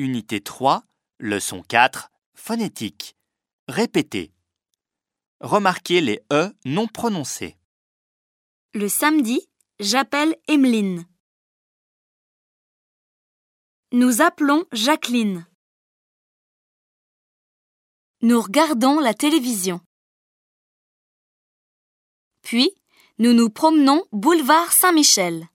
Unité 3, leçon 4, phonétique. Répétez. Remarquez les E non prononcés. Le samedi, j'appelle Emeline. Nous appelons Jacqueline. Nous regardons la télévision. Puis, nous nous promenons boulevard Saint-Michel.